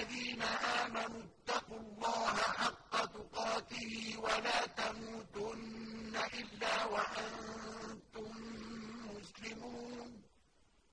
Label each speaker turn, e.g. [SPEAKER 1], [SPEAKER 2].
[SPEAKER 1] الَّذِينَ آمَنُوا اتَّقُوا اللَّهَ حَقَّ تُقَاتِهِ وَلَا تَمُوتُنَّ إِلَّا وَأَنتُم